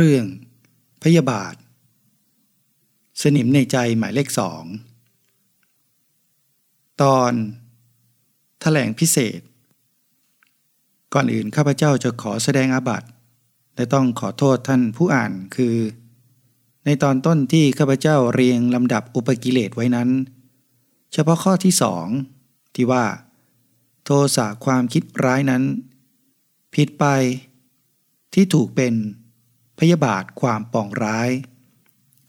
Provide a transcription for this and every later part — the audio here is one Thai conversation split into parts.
เรื่อง พยาบาท สนิมในใจหมายเลขสอง ตอนถแถลงพิเศษ ก่อนอื่นข้าพเจ้าจะขอแสดงอาบัติ และต้องขอโทษท่านผู้อ่านคือ ในตอนต้นที่ข้าพเจ้าเรียงลำดับอุปกิเลสไว้นั้น เฉพาะข้อที่สองที่ว่า โทสะความคิดร้ายนั้น ผิดไปที่ถูกเป็น พยาบาทความปองร้าย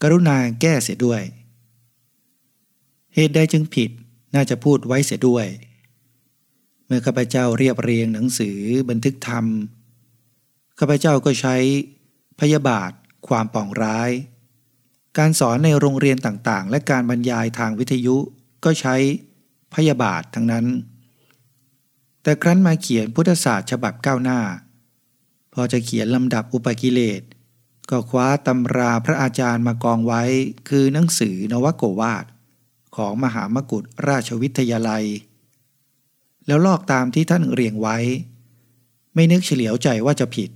กรุณาแก้เสียด้วย เหตุใดจึงผิดน่าจะพูดไว้เสียด้วย เมื่อข้าพเจ้าเรียบเรียงหนังสือบันทึกธรรมข้าพเจ้าก็ใช้ พยาบาท ความปองร้าย การสอนในโรงเรียนต่างๆ และการบรรยายทางวิทยุก็ใช้พยาบาททั้งนั้น แต่ครั้นมาเขียนพุทธศาสตร์ฉบับก้าวหน้า พอจะเขียนลำดับอุปกิเลส ก็คว้าตำราพระอาจารย์มากองไว้ คือหนังสือนวโกวาทของมหามกุฏราชวิทยาลัย แล้วลอกตามที่ท่านเรียงไว้ ไม่นึกเฉลียวใจว่าจะผิด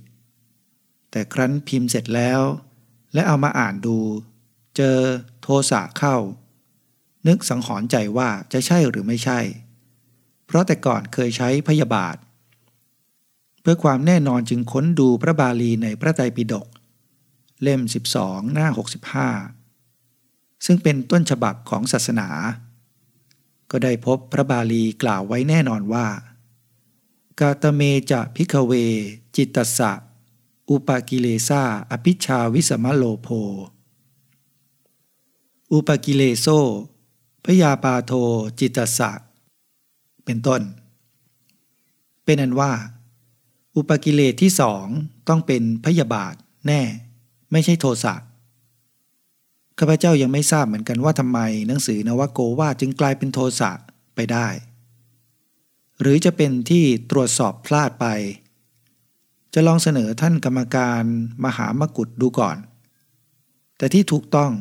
แต่ครั้นพิมพ์เสร็จแล้ว และเอามาอ่านดู เจอโทสะเข้า นึกสังหรณ์ใจว่าจะใช่หรือไม่ใช่ เพราะแต่ก่อนเคยใช้พยาบาท เพื่อความแน่นอนจึงค้นดูพระบาลีในพระไตรปิฎก เล่ม 12 หน้า 65 ซึ่งเป็นต้นฉบับของศาสนา ก็ได้พบพระบาลีกล่าวไว้แน่นอนว่า กาตเมจะพิกเว จิตตสะ อุปกิเลสาอภิชาวิสมโลโภ อุปกิเลโซพยาปาโทจิตตสะ เป็นต้น เป็นอันว่า อุปกิเลสที่สองต้องเป็นพยาบาทแน่ ไม่ใช่โทสะข้าพเจ้ายังไม่ทราบเหมือนกันว่าทำไมหนังสือนวโกวาจึงกลายเป็นโทสะไปได้ หรือจะเป็นที่ตรวจสอบพลาดไป จะลองเสนอท่านกรรมการมหามกุฏดูก่อน แต่ที่ถูกต้อง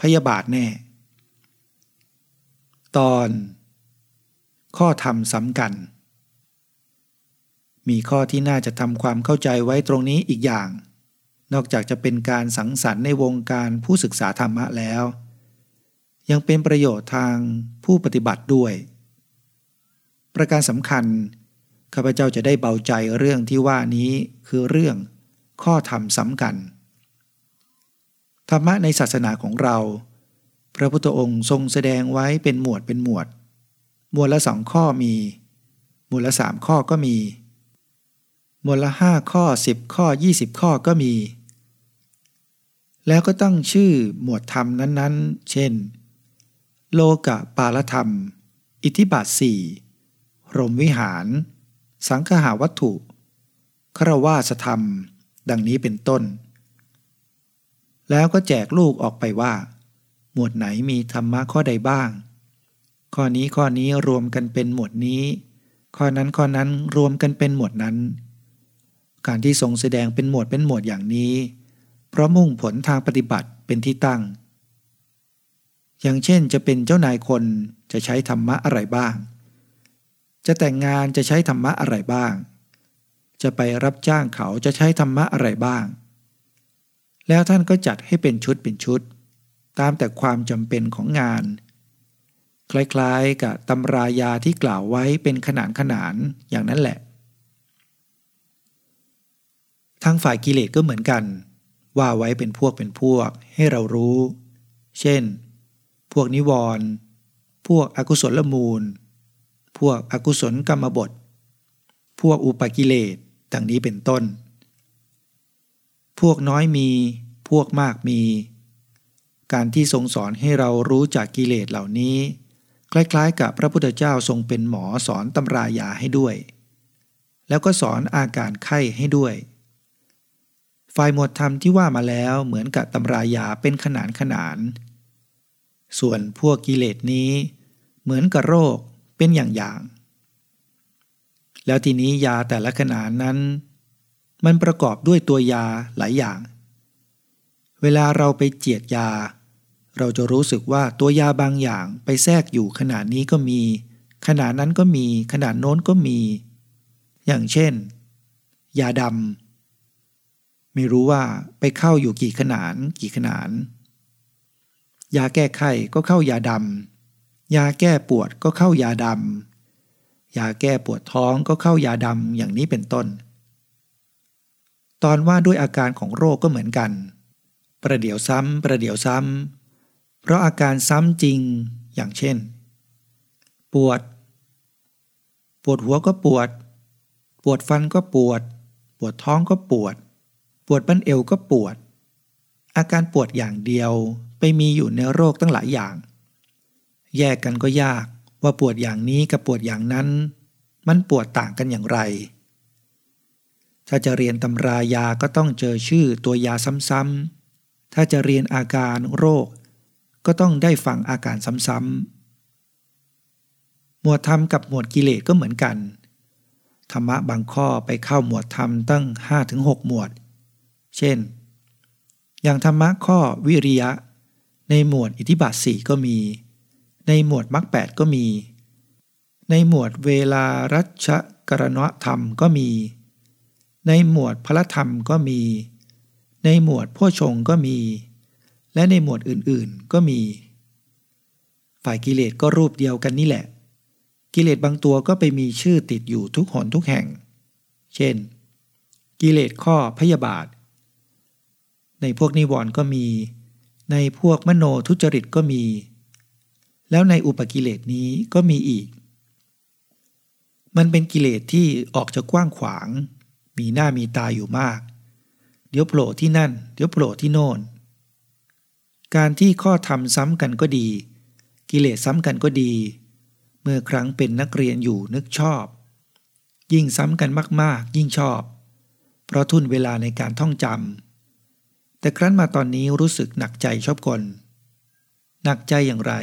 พยาบาทแน่ ตอน ข้อธรรมสำคัญ มีข้อที่น่าจะทำความเข้าใจไว้ตรงนี้อีกอย่าง นอกจากจะเป็นการสังสรรค์ในวงการผู้ศึกษาธรรมะแล้ว ยังเป็นประโยชน์ทางผู้ปฏิบัติด้วย ประการสำคัญข้าพเจ้าจะได้เบาใจเรื่องที่ว่านี้คือเรื่องข้อธรรมสำคัญ ธรรมะในศาสนาของเรา พระพุทธองค์ทรงแสดงไว้เป็นหมวดเป็นหมวด หมวดละสองข้อมี หมวดละสามข้อก็มี หมวดละห้าข้อสิบข้อยี่สิบข้อก็มี แล้วก็ตั้งชื่อหมวดธรรมนั้นๆ เช่น โลกะปาลธรรม อิทธิบาทสี่รมวิหาร สังคหาวัตถุครวาสธรรม ดังนี้เป็นต้น แล้วก็แจกลูกออกไปว่า หมวดไหนมีธรรมะข้อใดบ้าง ข้อนี้ข้อนี้รวมกันเป็นหมวดนี้ ข้อนั้นข้อนั้นรวมกันเป็นหมวดนั้น การที่ทรงแสดงเป็นหมวดเป็นหมวดอย่างนี้ เพราะมุ่งผลทางปฏิบัติเป็นที่ตั้ง อย่างเช่นจะเป็นเจ้านายคนจะใช้ธรรมะอะไรบ้าง จะแต่งงานจะใช้ธรรมะอะไรบ้าง จะไปรับจ้างเขาจะใช้ธรรมะอะไรบ้าง แล้วท่านก็จัดให้เป็นชุดเป็นชุด ตามแต่ความจำเป็นของงาน คล้ายๆกับตำรายาที่กล่าวไว้เป็นขนานขนานอย่างนั้นแหละทางฝ่ายกิเลสก็เหมือนกัน ว่าไว้เป็นพวกเป็นพวกให้เรารู้ เช่น พวกนิวรณ์พวกอกุศลละมูล พวกอกุศลกรรมบท พวกอุปกิเลสดังนี้เป็นต้น พวกน้อยมี พวกมากมี การที่ทรงสอนให้เรารู้จากกิเลสเหล่านี้ คล้ายๆ กับพระพุทธเจ้าทรงเป็นหมอสอนตำรายาให้ด้วย แล้วก็สอนอาการไข้ให้ด้วย ฝ่ายหมวดธรรมที่ว่ามาแล้วเหมือนกับตำรายาเป็นขนานขนาน ส่วนพวกกิเลสนี้ เหมือนกับโรคเป็นอย่างอย่างแล้วทีนี้ยาแต่ละขนานนั้น มันประกอบด้วยตัวยาหลายอย่าง เวลาเราไปเจียดยา เราจะรู้สึกว่าตัวยาบางอย่างไปแทรกอยู่ขนาดนี้ก็มี ขนาดนั้นก็มี ขนาดโน้นก็มี อย่างเช่น ยาดำ ไม่รู้ว่าไปเข้าอยู่กี่ขนานกี่ขนาน ยาแก้ไข้ก็เข้ายาดำยาแก้ปวดก็เข้ายาดำยาแก้ปวดท้องก็เข้ายาดำอย่างนี้เป็นต้น ตอนว่าด้วยอาการของโรคก็เหมือนกัน ประเดี๋ยวซ้ำประเดี๋ยวซ้ำเพราะอาการซ้ำจริงอย่างเช่น ปวด ปวดหัวก็ปวด ปวดฟันก็ปวด ปวดท้องก็ปวด ปวดบั้นเอวก็ปวด อาการปวดอย่างเดียวไปมีอยู่ในโรคตั้งหลายอย่าง แยกกันก็ยากว่าปวดอย่างนี้กับปวดอย่างนั้น มันปวดต่างกันอย่างไร ถ้าจะเรียนตำรายาก็ต้องเจอชื่อตัวยาซ้ำๆถ้าจะเรียนอาการโรค ก็ต้องได้ฟังอาการซ้ำๆหมวดธรรมกับหมวดกิเลสก็เหมือนกันธรรมะบางข้อไปเข้าหมวดธรรมตั้ง 5-6 หมวด เช่น อย่างธรรมะข้อวิริยะ ในหมวดอิทธิบาทสี่ก็มี ในหมวดมรรคแปดก็มี ในหมวดเวลารัชกรณธรรมก็มี ในหมวดพระธรรมก็มี ในหมวดพ่อชงก็มี และในหมวดอื่นๆก็มี ฝ่ายกิเลสก็รูปเดียวกันนี่แหละ กิเลสบางตัวก็ไปมีชื่อติดอยู่ทุกหนทุกแห่ง เช่น กิเลสข้อพยาบาท ในพวกนิวรณ์ก็มี ในพวกมโนทุจริตก็มี แล้วในอุปกิเลสนี้ก็มีอีก มันเป็นกิเลสที่ออกจะกว้างขวาง มีหน้ามีตาอยู่มาก เดี๋ยวโผล่ที่นั่น เดี๋ยวโผล่ที่โน่น การที่ข้อธรรมซ้ำกันก็ดี กิเลสซ้ำกันก็ดี เมื่อครั้งเป็นนักเรียนอยู่นึกชอบ ยิ่งซ้ำกันมากๆ ยิ่งชอบ เพราะทุนเวลาในการท่องจำ แต่ครั้นมาตอนนี้รู้สึกหนักใจชอบกลหนักใจอย่างไร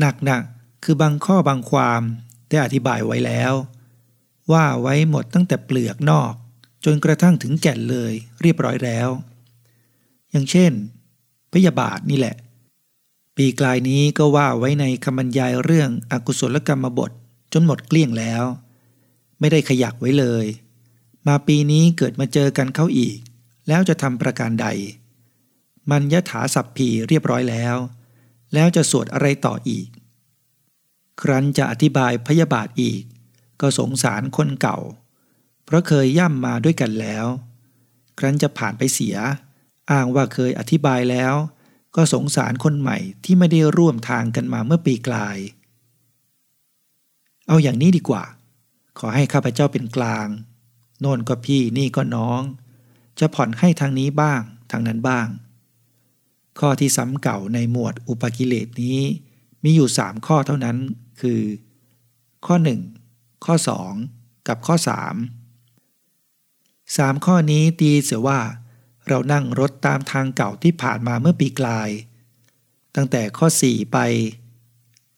หนักนะคือบางข้อบางความได้อธิบายไว้แล้ว ว่าไว้หมดตั้งแต่เปลือกนอก จนกระทั่งถึงแก่นเลยเรียบร้อยแล้ว อย่างเช่น พยาบาทนี่แหละ ปีกลายนี้ก็ว่าไว้ในคำบรรยายเรื่องอกุศลกรรมบทจนหมดเกลี้ยงแล้ว ไม่ได้ขยักไว้เลย มาปีนี้เกิดมาเจอกันเข้าอีก แล้วจะทำประการใด มันยะถาสัพพีเรียบร้อยแล้ว แล้วจะสวดอะไรต่ออีก ครั้นจะอธิบายพยาบาทอีก ก็สงสารคนเก่า เพราะเคยย่ำมาด้วยกันแล้ว ครั้นจะผ่านไปเสีย อ้างว่าเคยอธิบายแล้ว ก็สงสารคนใหม่ที่ไม่ได้ร่วมทางกันมาเมื่อปีกลาย เอาอย่างนี้ดีกว่า ขอให้ข้าพเจ้าเป็นกลาง โน่นก็พี่นี่ก็น้อง จะผ่อนให้ทางนี้บ้างทางนั้นบ้าง ข้อที่ซ้ำเก่าในหมวดอุปกิเลสนี้มีอยู่สามข้อเท่านั้นคือ ข้อ 1 ข้อ 2 กับข้อ3สามข้อนี้ตีเสียว่า เรานั่งรถตามทางเก่าที่ผ่านมาเมื่อปีกลาย ตั้งแต่ข้อ 4 ไป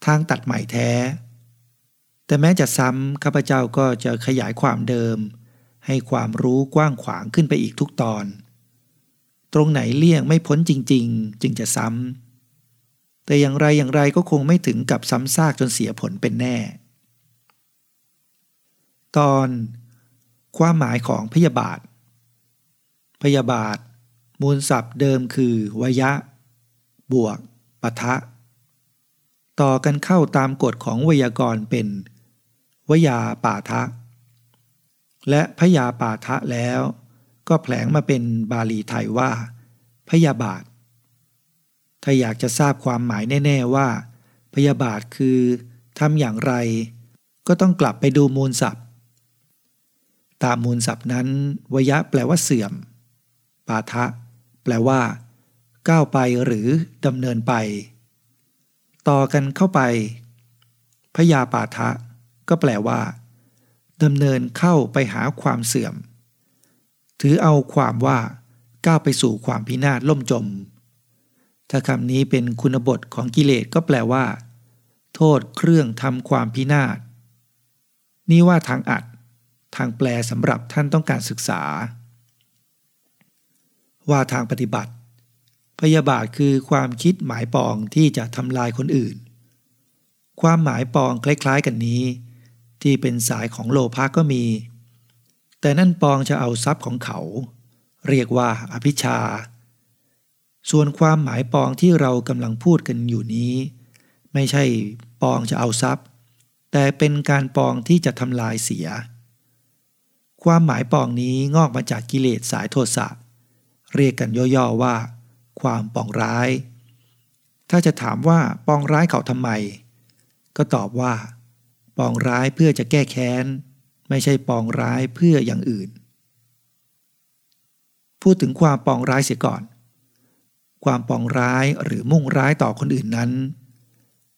ทางตัดใหม่แท้ แต่แม้จะซ้ำข้าพเจ้าก็จะขยายความเดิม ให้ความรู้กว้างขวางขึ้นไปอีกทุกตอน ตรงไหนเลี่ยงไม่พ้นจริง ๆ จึงจะซ้ำแต่อย่างไรอย่างไรก็คงไม่ถึงกับซ้ำซากจนเสียผลเป็นแน่ ตอน ความหมายของพยาบาท พยาบาท มูลศัพท์เดิมคือวยะ บวกปะทะ ต่อกันเข้าตามกฎของไวยากรณ์เป็น วยาปาทะ และพยาปาทะแล้ว ก็แผลงมาเป็นบาลีไทยว่า พยาบาท ถ้าอยากจะทราบความหมายแน่ ๆว่า พยาบาทคือทำอย่างไร ก็ต้องกลับไปดูมูลศัพท์ ตามมูลศัพท์นั้น วยะแปลว่าเสื่อม ปาทะ แปลว่า ก้าวไปหรือดำเนินไป ต่อกันเข้าไปพยาปาทะ ก็แปลว่า ดำเนินเข้าไปหาความเสื่อม ถือเอาความว่าก้าวไปสู่ความพินาศล่มจม ถ้าคำนี้เป็นคุณบทของกิเลสก็แปลว่า โทษเครื่องทำความพินาศ นี่ว่าทางอัด ทางแปลสำหรับท่านต้องการศึกษา ว่าทางปฏิบัติ พยาบาทคือความคิดหมายปองที่จะทำลายคนอื่น ความหมายปองคล้ายๆกันนี้ ที่เป็นสายของโลภะก็มี แต่นั่นปองจะเอาทรัพย์ของเขา เรียกว่าอภิชา ส่วนความหมายปองที่เรากำลังพูดกันอยู่นี้ ไม่ใช่ปองจะเอาทรัพย์ แต่เป็นการปองที่จะทำลายเสีย ความหมายปองนี้งอกมาจากกิเลสสายโทสะเรียกกันย่อๆว่า ความปองร้าย ถ้าจะถามว่าปองร้ายเขาทำไม ก็ตอบว่า ปองร้ายเพื่อจะแก้แค้น ไม่ใช่ปองร้ายเพื่ออย่างอื่น พูดถึงความปองร้ายเสียก่อน ความปองร้ายหรือมุ่งร้ายต่อคนอื่นนั้น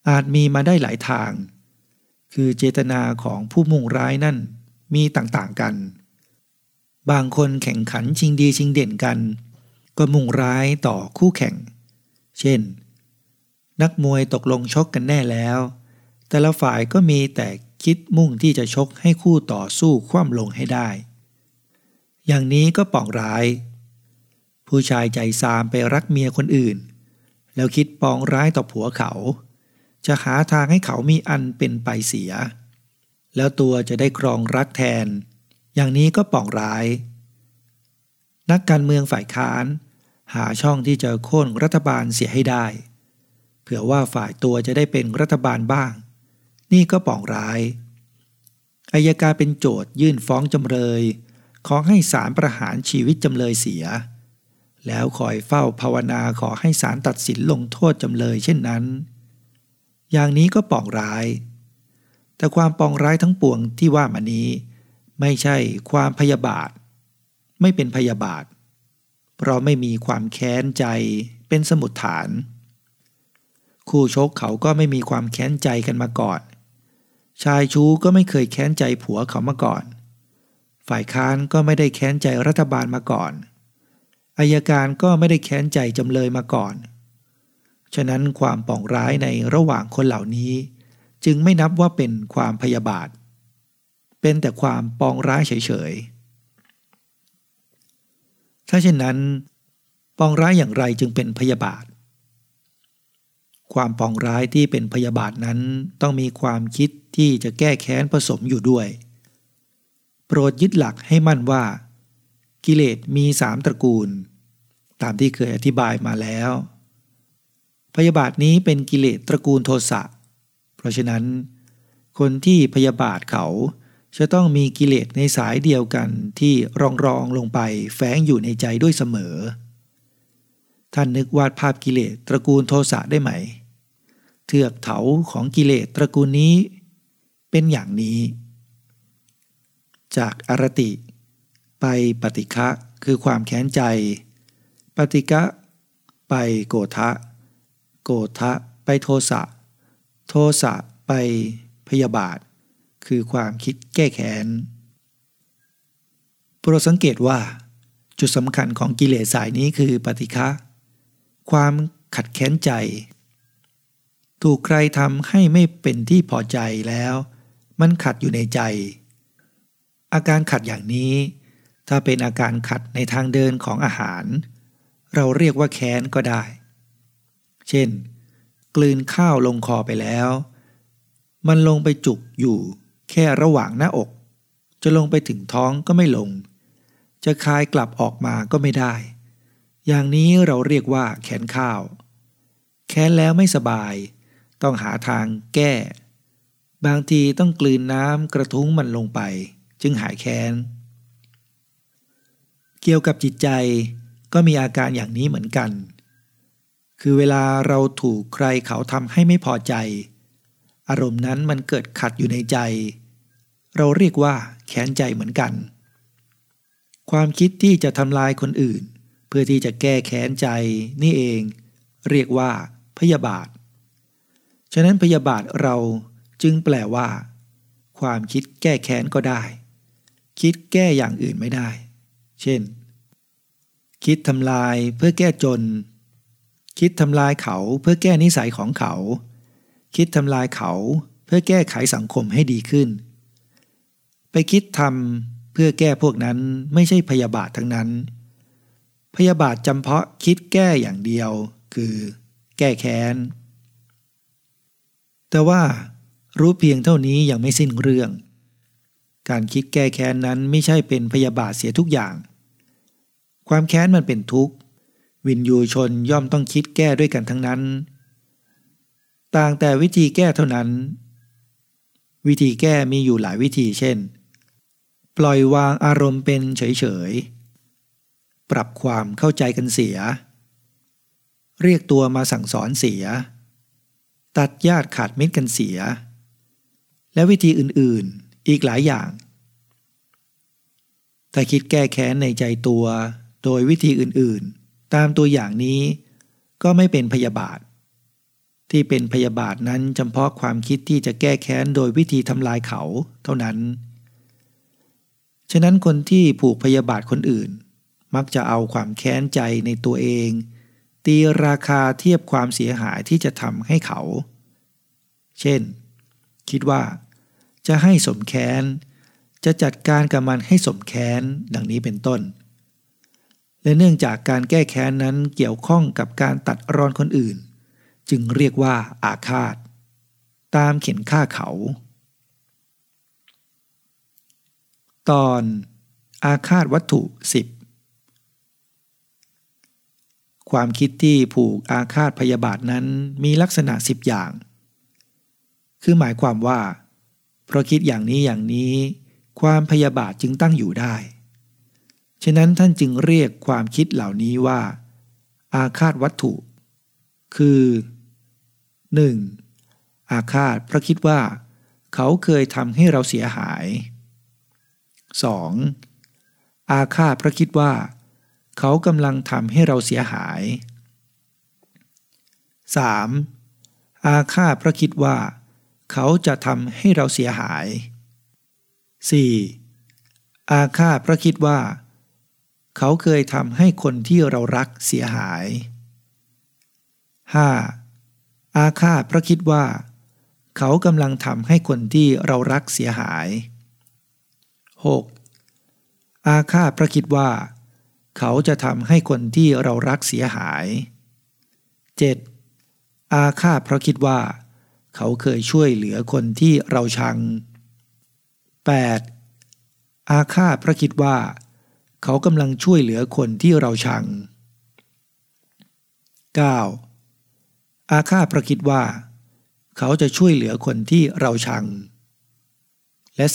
อาจมีมาได้หลายทาง คือเจตนาของผู้มุ่งร้ายนั่นมีต่างๆกัน บางคนแข่งขันชิงดีชิงเด่นกัน ก็มุ่งร้ายต่อคู่แข่ง เช่น นักมวยตกลงชกกันแน่แล้ว แต่ละฝ่ายก็มีแต่คิดมุ่งที่จะชกให้คู่ต่อสู้คว่ำลงให้ได้ อย่างนี้ก็ป่องร้าย ผู้ชายใจซามไปรักเมียคนอื่น แล้วคิดปองร้ายต่อผัวเขา จะหาทางให้เขามีอันเป็นไปเสีย แล้วตัวจะได้ครองรักแทน อย่างนี้ก็ป่องร้าย นักการเมืองฝ่ายค้าน หาช่องที่จะโค่นรัฐบาลเสียให้ได้ เผื่อว่าฝ่ายตัวจะได้เป็นรัฐบาลบ้าง นี่ก็ป่องร้ายอายการเป็นโจทยื่นฟ้องจำเลย ขอให้ศาลประหารชีวิตจำเลยเสีย แล้วคอยเฝ้าภาวนาขอให้ศาลตัดสินลงโทษจำเลยเช่นนั้น อย่างนี้ก็ป่องร้าย แต่ความปองร้ายทั้งปวงที่ว่ามานี้ ไม่ใช่ความพยาบาท ไม่เป็นพยาบาท เพราะไม่มีความแค้นใจเป็นสมุดฐาน คู่ชกเขาก็ไม่มีความแค้นใจกันมาก่อน ชายชู้ก็ไม่เคยแค้นใจผัวเขามาก่อน ฝ่ายค้านก็ไม่ได้แค้นใจรัฐบาลมาก่อนอายการก็ไม่ได้แค้นใจจำเลยมาก่อน ฉะนั้นความป่องร้ายในระหว่างคนเหล่านี้ จึงไม่นับว่าเป็นความพยาบาท เป็นแต่ความปองร้ายเฉยๆ ถ้าเช่นนั้น ปองร้ายอย่างไรจึงเป็นพยาบาท ความปองร้ายที่เป็นพยาบาทนั้นต้องมีความคิดที่จะแก้แค้นผสมอยู่ด้วย โปรดยึดหลักให้มั่นว่า กิเลสมีสามตระกูล ตามที่เคยอธิบายมาแล้ว พยาบาทนี้เป็นกิเลสตระกูลโทสะ เพราะฉะนั้น คนที่พยาบาทเขาจะต้องมีกิเลสในสายเดียวกันที่รองรองลงไปแฝงอยู่ในใจด้วยเสมอ ท่านนึกวาดภาพกิเลสตระกูลโทสะได้ไหม เทือกเถาของกิเลสตระกูลนี้เป็นอย่างนี้ จากอารติ ไปปฏิฆะคือความแค้นใจ ปฏิกะ ไปโกทะ โกทะ ไปโทสะ โทสะ ไปพยาบาท คือความคิดแก้แค้นโปรดสังเกตว่า จุดสำคัญของกิเลสสายนี้คือปฏิฆะความขัดแค้นใจ ถูกใครทำให้ไม่เป็นที่พอใจแล้ว มันขัดอยู่ในใจ อาการขัดอย่างนี้ ถ้าเป็นอาการขัดในทางเดินของอาหาร เราเรียกว่าแค้นก็ได้ เช่น กลืนข้าวลงคอไปแล้ว มันลงไปจุกอยู่แค่ระหว่างหน้าอก จะลงไปถึงท้องก็ไม่ลง จะคายกลับออกมาก็ไม่ได้ อย่างนี้เราเรียกว่าแขนข้าว แค้นแล้วไม่สบาย ต้องหาทางแก้ บางทีต้องกลืนน้ำกระทุ้งมันลงไป จึงหายแค้น เกี่ยวกับจิตใจก็มีอาการอย่างนี้เหมือนกัน คือเวลาเราถูกใครเขาทำให้ไม่พอใจ อารมณ์นั้นมันเกิดขัดอยู่ในใจ เราเรียกว่าแค้นใจเหมือนกัน ความคิดที่จะทำลายคนอื่น เพื่อที่จะแก้แค้นใจนี่เอง เรียกว่าพยาบาท ฉะนั้นพยาบาทเราจึงแปลว่า ความคิดแก้แค้นก็ได้ คิดแก้อย่างอื่นไม่ได้ เช่น คิดทำลายเพื่อแก้จน คิดทำลายเขาเพื่อแก้นิสัยของเขา คิดทำลายเขาเพื่อแก้ไขสังคมให้ดีขึ้น ไปคิดทำเพื่อแก้พวกนั้นไม่ใช่พยาบาททั้งนั้น พยาบาทจำเพาะคิดแก้อย่างเดียว คือ แก้แค้น แต่ว่ารู้เพียงเท่านี้ยังไม่สิ้นเรื่อง การคิดแก้แค้นนั้นไม่ใช่เป็นพยาบาทเสียทุกอย่าง ความแค้นมันเป็นทุกข์ วินยูชนย่อมต้องคิดแก้ด้วยกันทั้งนั้น ต่างแต่วิธีแก้เท่านั้น วิธีแก้มีอยู่หลายวิธีเช่น ปล่อยวางอารมณ์เป็นเฉยๆ ปรับความเข้าใจกันเสีย เรียกตัวมาสั่งสอนเสีย ตัดญาติขาดมิตรกันเสีย และวิธีอื่นๆอีกหลายอย่าง ถ้าคิดแก้แค้นในใจตัวโดยวิธีอื่นๆ ตามตัวอย่างนี้ก็ไม่เป็นพยาบาท ที่เป็นพยาบาทนั้นเฉพาะความคิดที่จะแก้แค้นโดยวิธีทำลายเขาเท่านั้น ฉะนั้นคนที่ผูกพยาบาทคนอื่น มักจะเอาความแค้นใจในตัวเอง ตีราคาเทียบความเสียหายที่จะทำให้เขา เช่น คิดว่า จะให้สมแค้น จะจัดการกับมันให้สมแค้นดังนี้เป็นต้น และเนื่องจากการแก้แค้นนั้นเกี่ยวข้องกับการตัดรอนคนอื่น จึงเรียกว่าอาฆาต ตามเข็นฆ่าเขา ตอนอาฆาตวัตถุสิบ ความคิดที่ผูกอาฆาตพยาบาทนั้นมีลักษณะสิบอย่าง คือหมายความว่า เพราะคิดอย่างนี้อย่างนี้ ความพยาบาทจึงตั้งอยู่ได้ ฉะนั้นท่านจึงเรียกความคิดเหล่านี้ว่า อาฆาตวัตถุ คือ 1. อาฆาตเพราะคิดว่า เขาเคยทำให้เราเสียหาย 2. อาฆาตเพราะคิดว่าเเขากำลังทำให้เราเสียหาย 3. อาฆาตพระคิดว่า เขาจะทำให้เราเสียหาย 4. อาฆาตพระคิดว่า เขาเคยทำให้คนที่เรารักเสียหาย 5. อาฆาตพระคิดว่า เขากำลังทำให้คนที่เรารักเสียหาย 6. อาฆาตพระคิดว่าเเขาจะทำให้คนที่เรารักเสียหาย 7. อาฆาตเพราะคิดว่า เขาเคยช่วยเหลือคนที่เราชัง 8. อาฆาตเพราะคิดว่า เขากำลังช่วยเหลือคนที่เราชัง 9. อาฆาตเพราะคิดว่า เขาจะช่วยเหลือคนที่เราชัง และ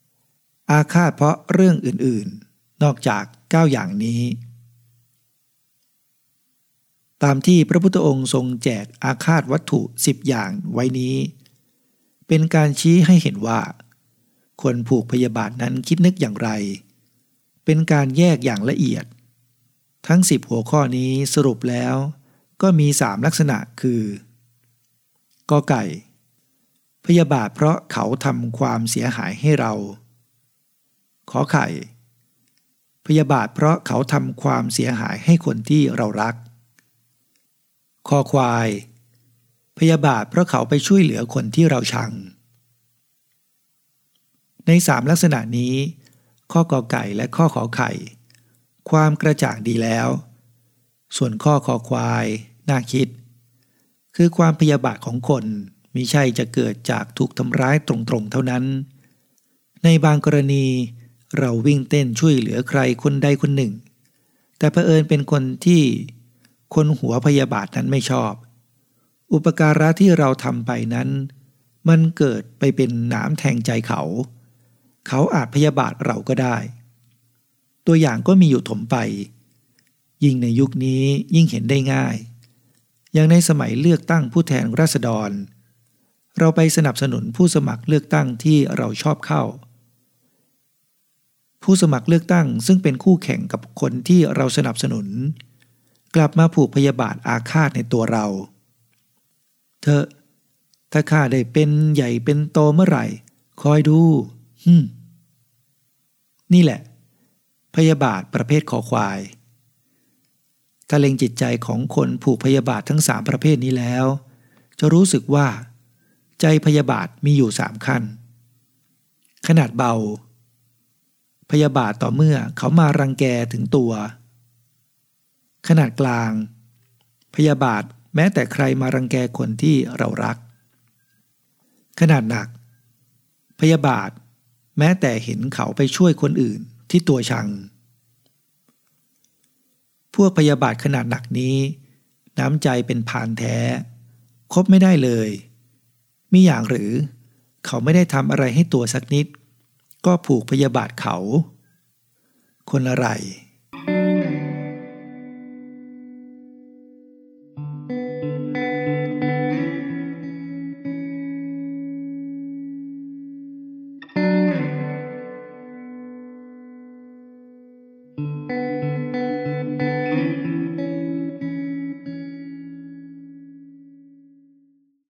10. อาฆาตเพราะเรื่องอื่นๆ นอกจาก 9 อย่างนี้ ตามที่พระพุทธองค์ทรงแจกอาคาตวัตถุสิบอย่างไว้นี้ เป็นการชี้ให้เห็นว่า คนผูกพยาบาทนั้นคิดนึกอย่างไร เป็นการแยกอย่างละเอียด ทั้งสิบหัวข้อนี้สรุปแล้วก็มีสามลักษณะคือกอไก่ พยาบาทเพราะเขาทำความเสียหายให้เรา ขอไข่ พยาบาทเพราะเขาทำความเสียหายให้คนที่เรารัก คอควาย พยาบาทเพราะเขาไปช่วยเหลือคนที่เราชัง ในสามลักษณะนี้ ข้อกอไก่และข้อขอไข่ ความกระจ่างดีแล้ว ส่วนข้อคอควาย น่าคิด คือความพยาบาทของคนมิใช่จะเกิดจากถูกทำร้ายตรงๆเท่านั้น ในบางกรณี เราวิ่งเต้นช่วยเหลือใครคนใดคนหนึ่ง แต่เผอิญเป็นคนที่คนหัวพยาบาทนั้นไม่ชอบ อุปการะที่เราทำไปนั้น มันเกิดไปเป็นหนามแทงใจเขา เขาอาจพยาบาทเราก็ได้ ตัวอย่างก็มีอยู่ถมไป ยิ่งในยุคนี้ยิ่งเห็นได้ง่าย อย่างในสมัยเลือกตั้งผู้แทนราษฎร เราไปสนับสนุนผู้สมัครเลือกตั้งที่เราชอบเข้า ผู้สมัครเลือกตั้ง ซึ่งเป็นคู่แข่งกับคนที่เราสนับสนุน กลับมาผูกพยาบาทอาฆาตในตัวเรา เธอ ถ้าข้าได้เป็นใหญ่เป็นโตเมื่อไหร่ คอยดูฮึมนี่แหละ พยาบาทประเภทขอควายถ้าเล็งจิตใจของคนผูกพยาบาททั้งสามประเภทนี้แล้ว จะรู้สึกว่า ใจพยาบาทมีอยู่สามขั้น ขนาดเบา พยาบาทต่อเมื่อเขามารังแกถึงตัว ขนาดกลาง พยาบาทแม้แต่ใครมารังแกคนที่เรารัก ขนาดหนัก พยาบาท แม้แต่เห็นเขาไปช่วยคนอื่นที่ตัวชัง พวกพยาบาทขนาดหนักนี้ น้ำใจเป็นพานแท้ คบไม่ได้เลย มีอย่างหรือเขาไม่ได้ทำอะไรให้ตัวสักนิด ก็ผูกพยาบาทเขา คนอะไร